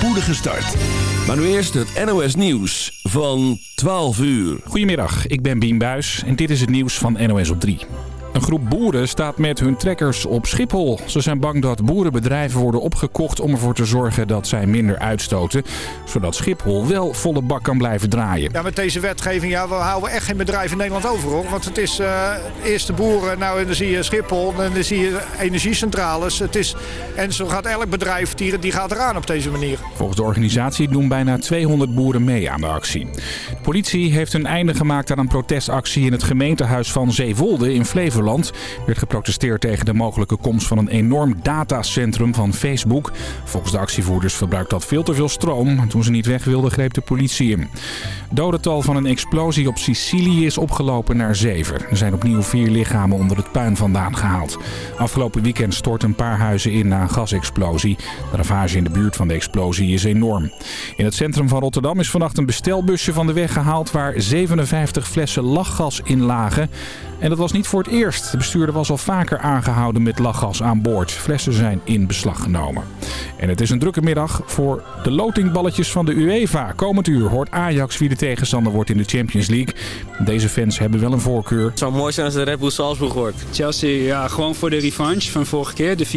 spoedige start. Maar nu eerst het NOS Nieuws van 12 uur. Goedemiddag, ik ben Bien Buis en dit is het nieuws van NOS op 3. Een groep boeren staat met hun trekkers op Schiphol. Ze zijn bang dat boerenbedrijven worden opgekocht om ervoor te zorgen dat zij minder uitstoten. Zodat Schiphol wel volle bak kan blijven draaien. Ja, met deze wetgeving, ja, we houden echt geen bedrijf in Nederland over hoor. Want het is uh, eerst de boeren, nou en dan zie je Schiphol en dan zie je energiecentrales. Het is, en zo gaat elk bedrijf, die, die gaat eraan op deze manier. Volgens de organisatie doen bijna 200 boeren mee aan de actie. De politie heeft een einde gemaakt aan een protestactie in het gemeentehuis van Zeewolde in Flevoland Nederland werd geprotesteerd tegen de mogelijke komst van een enorm datacentrum van Facebook. Volgens de actievoerders verbruikt dat veel te veel stroom. Toen ze niet weg wilden greep de politie in. Dodental van een explosie op Sicilië is opgelopen naar zeven. Er zijn opnieuw vier lichamen onder het puin vandaan gehaald. Afgelopen weekend stort een paar huizen in na een gasexplosie. De ravage in de buurt van de explosie is enorm. In het centrum van Rotterdam is vannacht een bestelbusje van de weg gehaald waar 57 flessen lachgas in lagen. En dat was niet voor het eerst. De bestuurder was al vaker aangehouden met lachgas aan boord. Flessen zijn in beslag genomen. En het is een drukke middag voor de lotingballetjes van de UEFA. Komend uur hoort Ajax wie de tegenstander wordt in de Champions League. Deze fans hebben wel een voorkeur. Het zou mooi zijn als de Red Bull Salzburg wordt. Chelsea, ja, gewoon voor de revanche van vorige keer, de 4-4.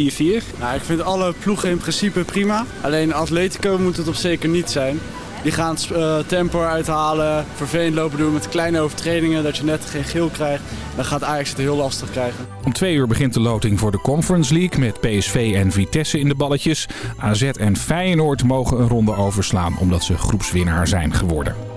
Nou, ik vind alle ploegen in principe prima. Alleen Atletico moet het op zeker niet zijn. Die gaan uh, tempo uithalen, vervelend lopen doen met kleine overtredingen, dat je net geen geel krijgt. Dan gaat Ajax het heel lastig krijgen. Om twee uur begint de loting voor de Conference League met PSV en Vitesse in de balletjes. AZ en Feyenoord mogen een ronde overslaan omdat ze groepswinnaar zijn geworden.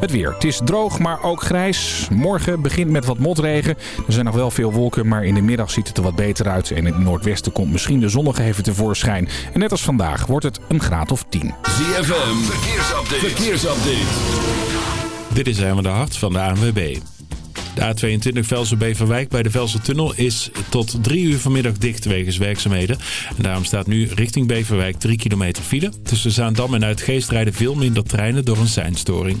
Het weer. Het is droog, maar ook grijs. Morgen begint met wat motregen. Er zijn nog wel veel wolken, maar in de middag ziet het er wat beter uit. En in het noordwesten komt misschien de zon nog even tevoorschijn. En net als vandaag wordt het een graad of 10. ZFM, verkeersupdate. verkeersupdate. Dit is helemaal de hart van de ANWB. De A22 Velsen-Beverwijk bij de Velsen-tunnel is tot 3 uur vanmiddag dicht wegens werkzaamheden. En daarom staat nu richting Beverwijk 3 kilometer file. Tussen Zaandam en Uitgeest rijden veel minder treinen door een seinstoring.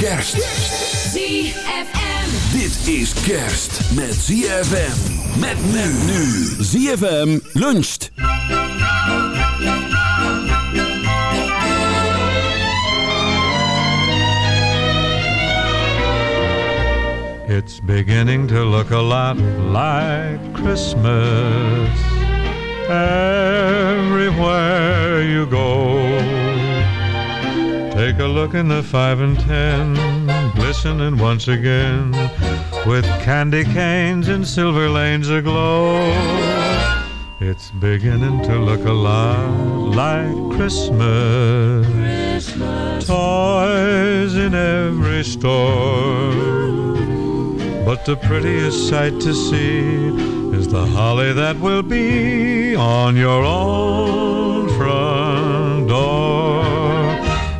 Kerst. ZFM. Dit is kerst met ZFM. Met men nu. ZFM luncht. It's beginning to look a lot like Christmas everywhere you go. Take a look in the five and ten, glistening once again with candy canes and silver lanes aglow. It's beginning to look a lot like Christmas. Christmas. Toys in every store. But the prettiest sight to see is the holly that will be on your own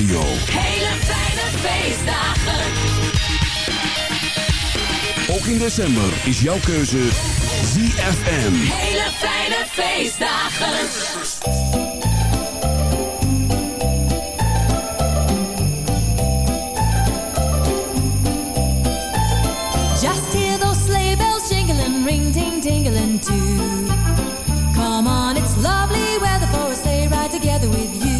radio. Hele fijne feestdagen. Ook in december is jouw keuze ZFM. Hele fijne feestdagen. Just heel those sleigh bells jingelen ring ding and too. Come on, it's lovely weather for a sleigh ride together with you.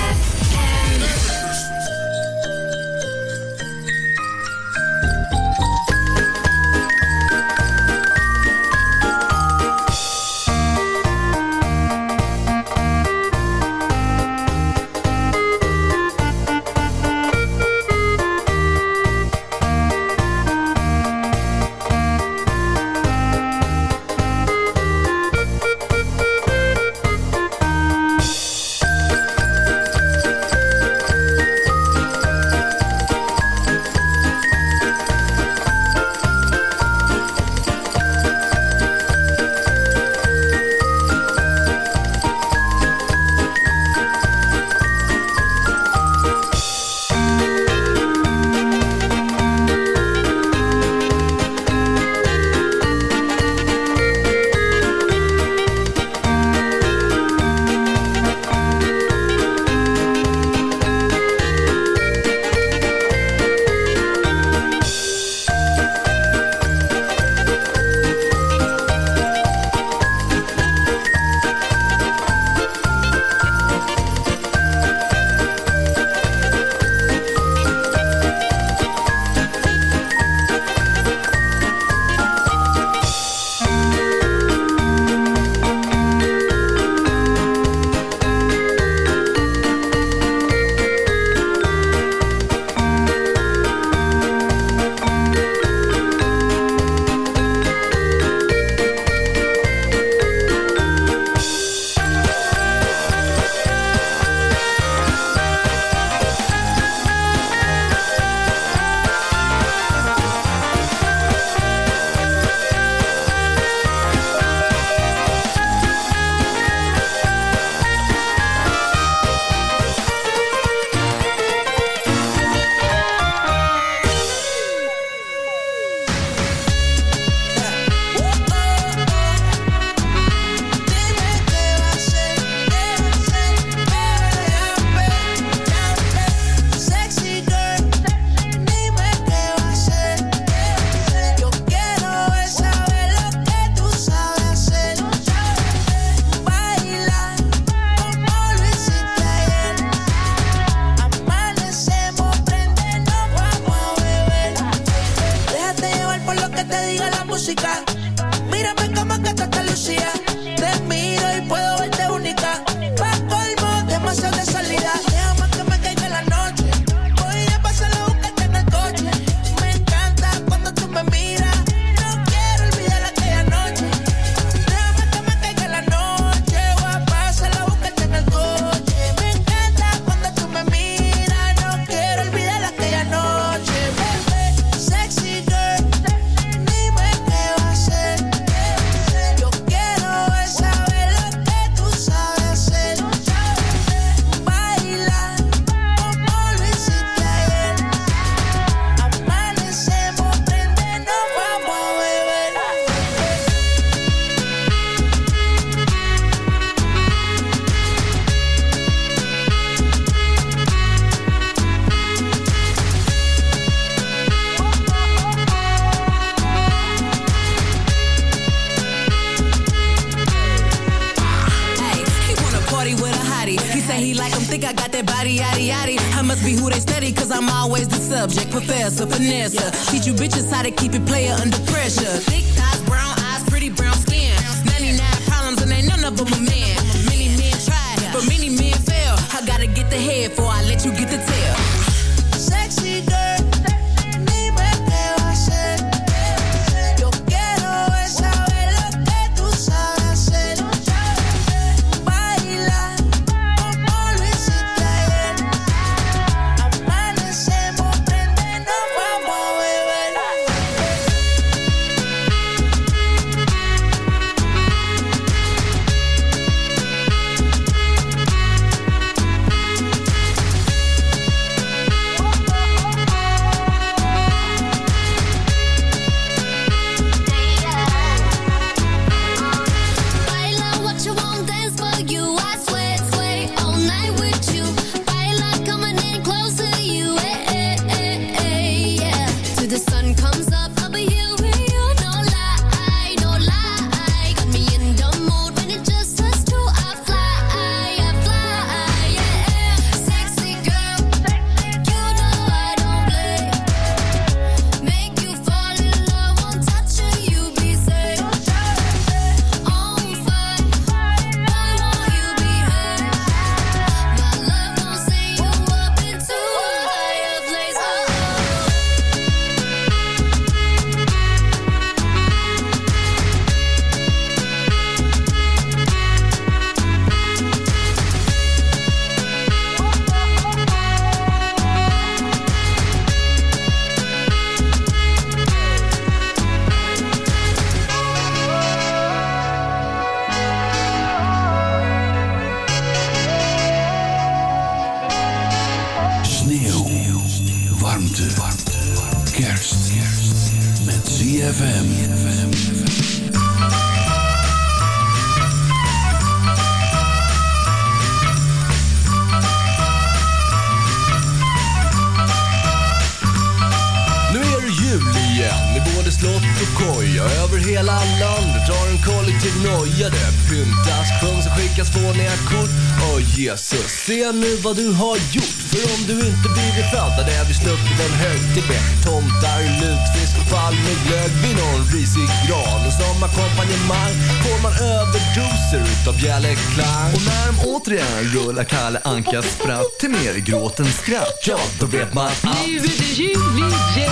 Vad du har gjort. För om du inte blivit född hade vi sluppit en högtid med tomtar, lutfisk och palmeglögg vid någon risig gran. Och som ackompanjemang får man överdoser utav bjällerklang. Och när de återigen rullar Kalle Ankas spratt till mer gråt än skratt, ja då vet man att Nu är det jul igen.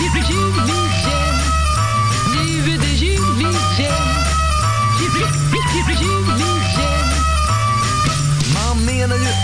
Jul, jul igen.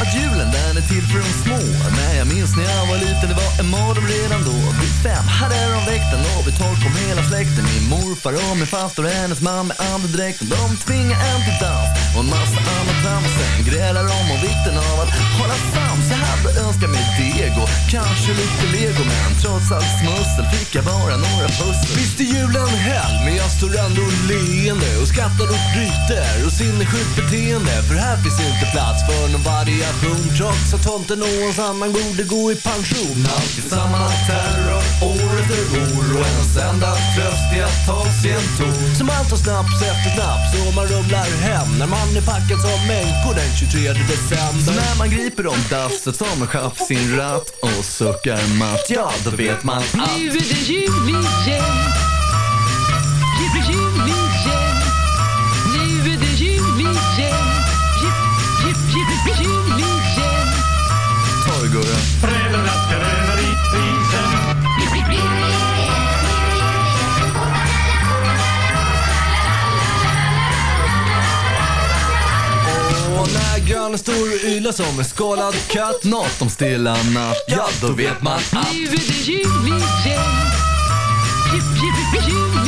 Att julen den är till för de små. Men jag minns när jag var liten, det var en mardröm redan då. Vid fem hade de väckt en och vid kom hela släkten. Min morfar och min faster och hennes man med andedräkten. De tvingade en till dans och en massa annat trams Sen om de om vikten av att hålla sams Jag hade önskat mig deg och kanske lite lego Men trots allt smussel fick jag bara några pussel. Visst är julen hell, men jag står ändå leende och skrattar och bryter och sinnessjukt beteende. För här finns inte plats för någon variation. Trots att tomten och hans annan borde gå i pension. Alltid samma terror, år efter år och ens enda tröst är att ta sig en ton Som allt tar snaps efter snaps så man rumlar hem när man är packad som människor den 23 Så december. när man griper om dasset som en chef sin ratt och suckar matt, ja då vet man att Nu är det jul igen. grann stor yla som en skalad katt. Nåt om stilla natt, ja då vet man att... Nu är det jul igen. Jip, jip, jip, jul.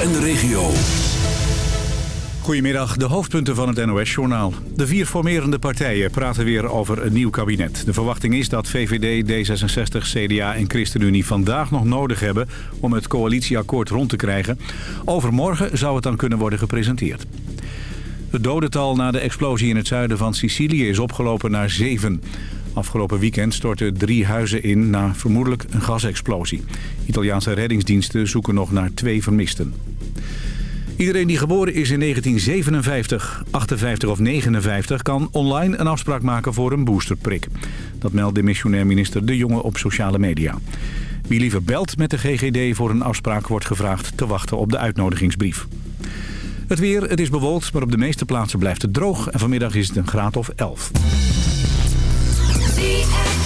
En de regio. Goedemiddag, de hoofdpunten van het NOS-journaal. De vier formerende partijen praten weer over een nieuw kabinet. De verwachting is dat VVD, D66, CDA en ChristenUnie vandaag nog nodig hebben... om het coalitieakkoord rond te krijgen. Overmorgen zou het dan kunnen worden gepresenteerd. Het dodental na de explosie in het zuiden van Sicilië is opgelopen naar zeven. Afgelopen weekend stortten drie huizen in na vermoedelijk een gasexplosie. Italiaanse reddingsdiensten zoeken nog naar twee vermisten. Iedereen die geboren is in 1957, 58 of 59 kan online een afspraak maken voor een boosterprik. Dat meldt de missionair minister De Jonge op sociale media. Wie liever belt met de GGD voor een afspraak wordt gevraagd te wachten op de uitnodigingsbrief. Het weer, het is bewolkt, maar op de meeste plaatsen blijft het droog. En vanmiddag is het een graad of 11. Baby,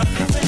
But the way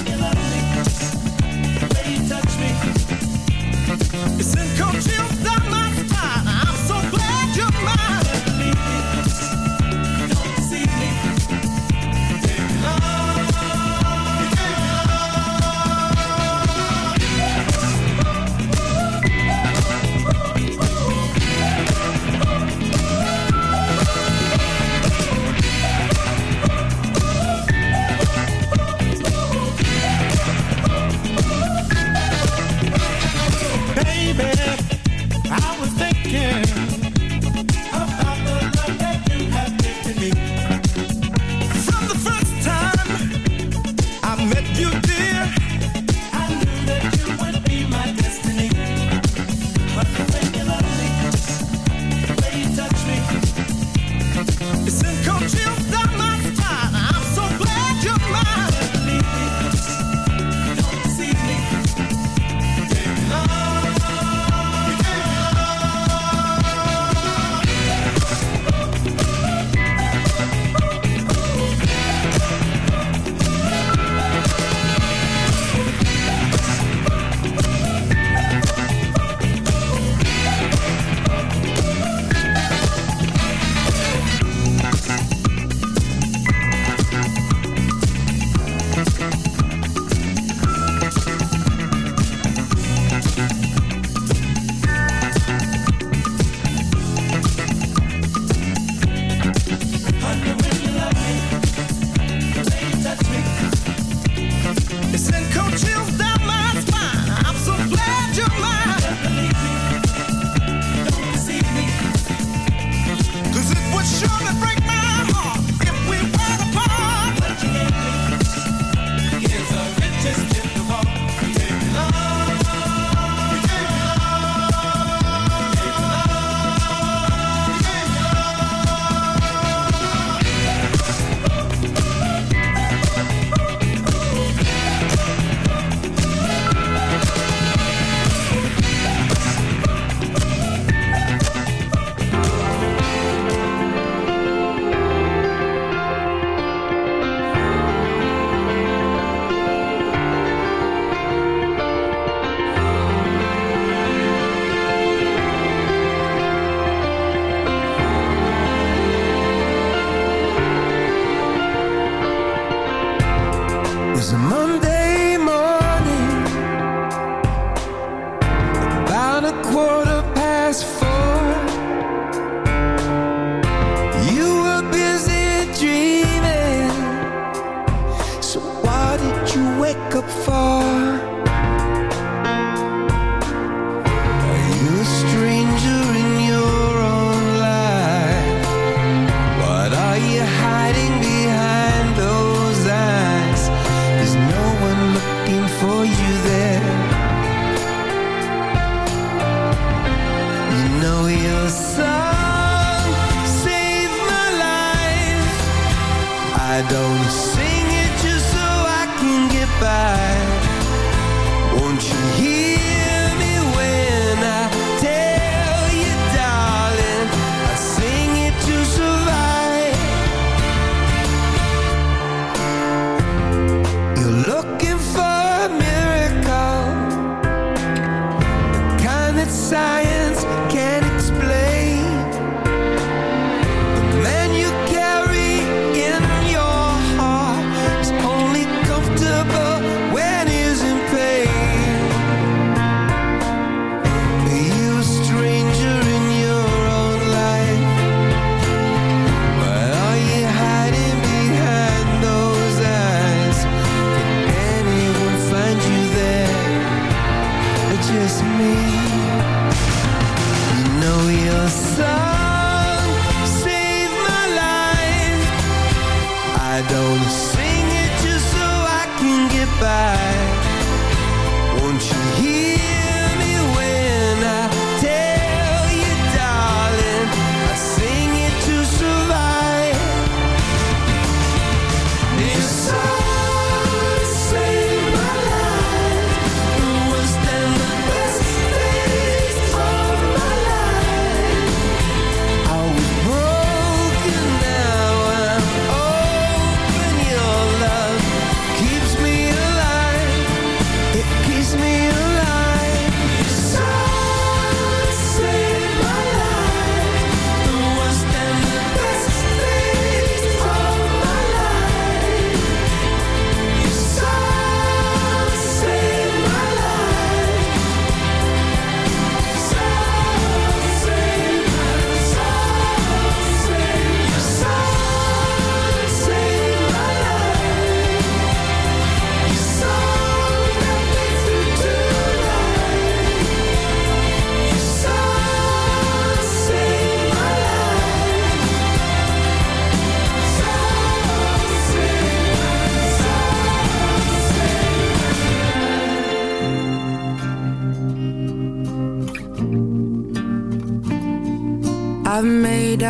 I.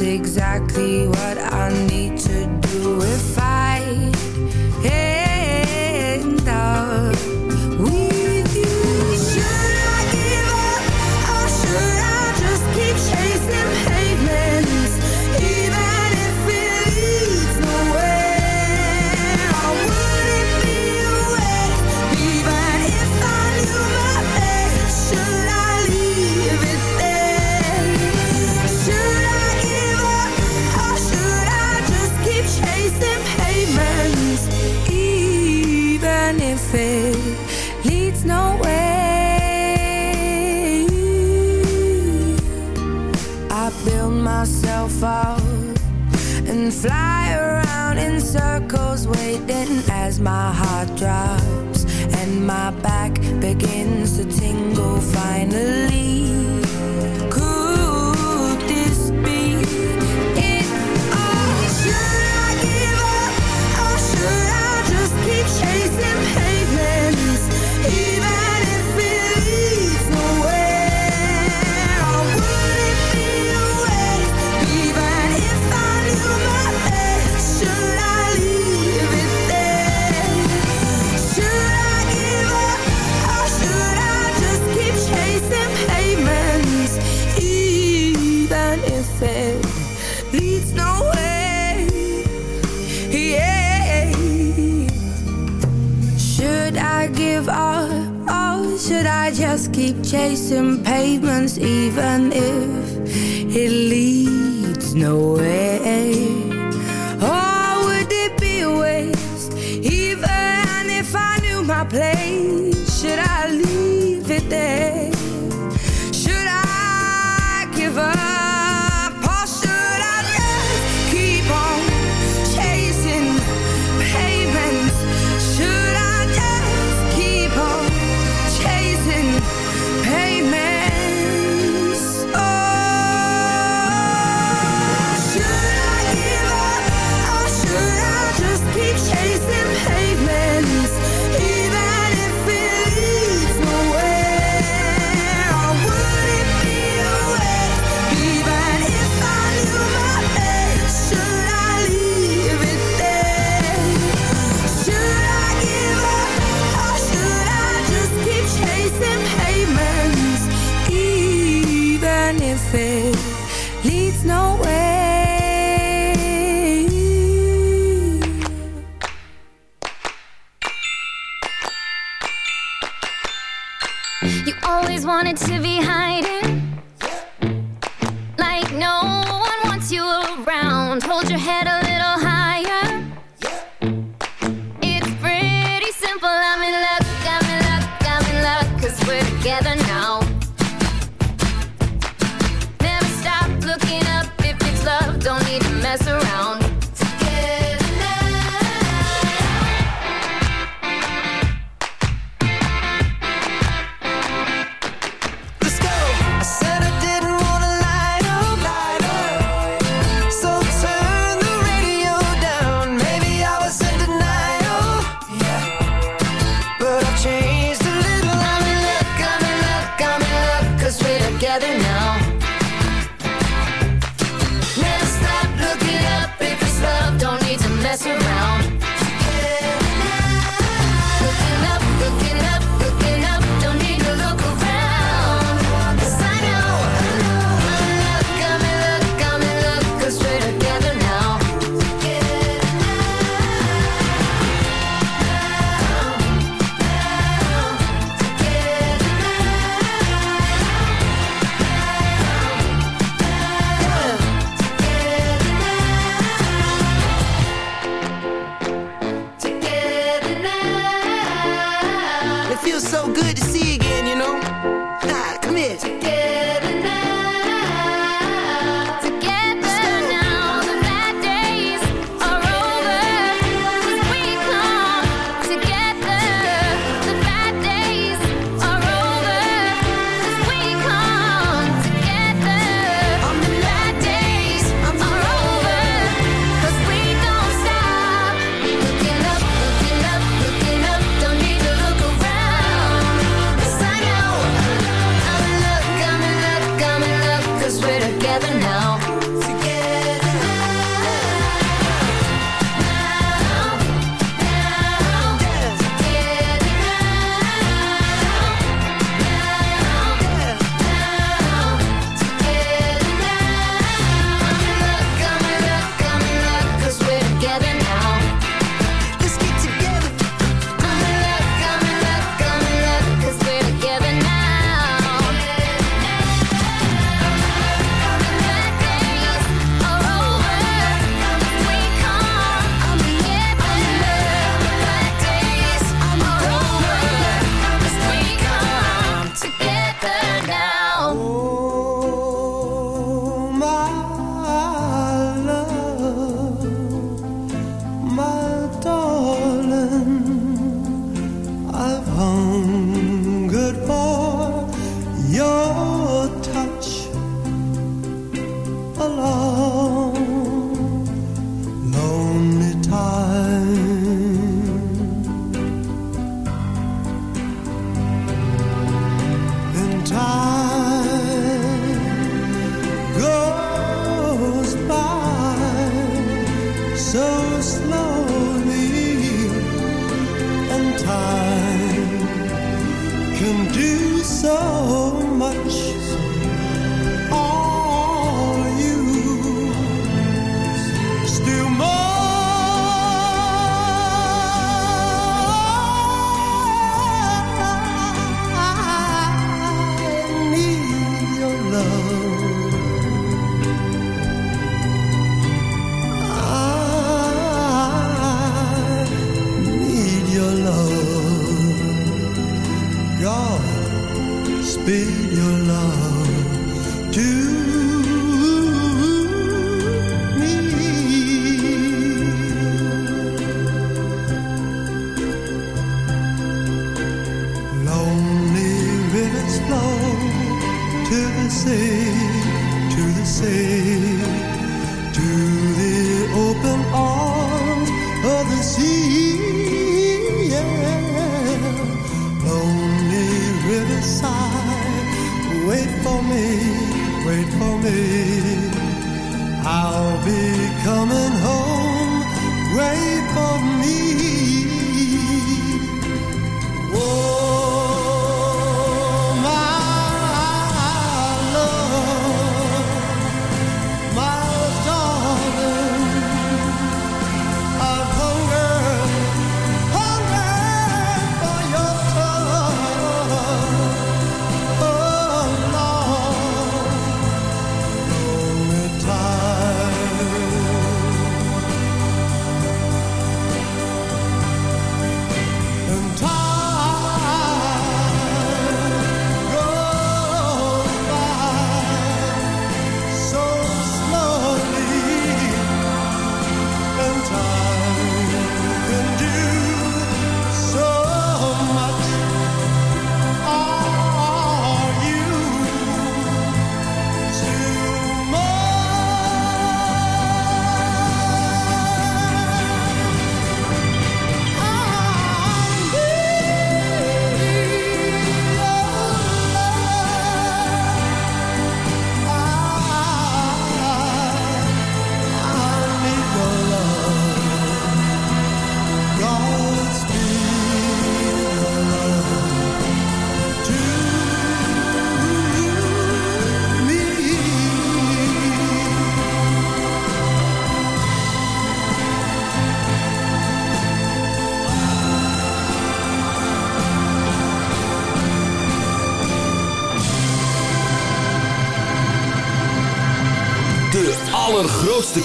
exactly what I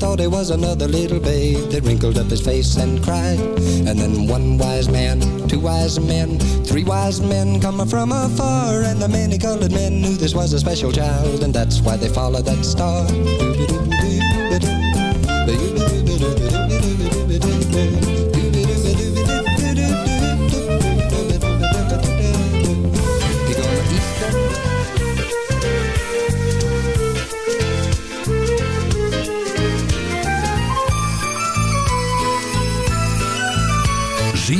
Thought he was another little babe that wrinkled up his face and cried. And then one wise man, two wise men, three wise men come from afar. And the many colored men knew this was a special child, and that's why they followed that star.